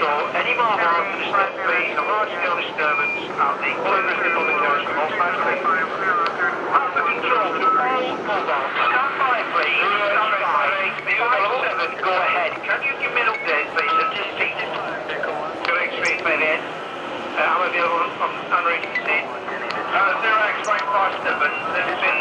control. Any more harm to the step, please. A large scale disturbance at the Plymouth of the public house from. Alpha control to all mobile. Stand by, please. Stand by. Five go ahead. Can you give me an update, please? I'm just seated. Correct speed, Fabian. Uh, I'm available on on reading scene. Uh, zero X five five seven. There's been